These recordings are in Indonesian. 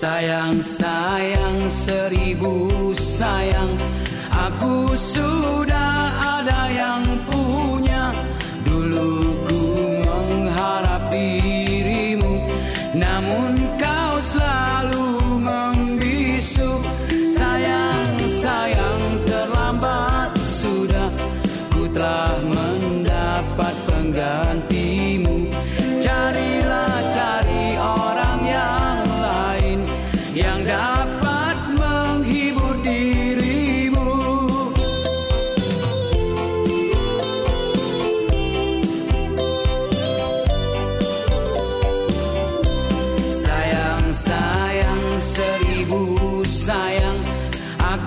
Sayang, sayang, seribu sayang, aku sudah.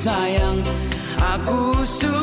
sayang. Aku sudah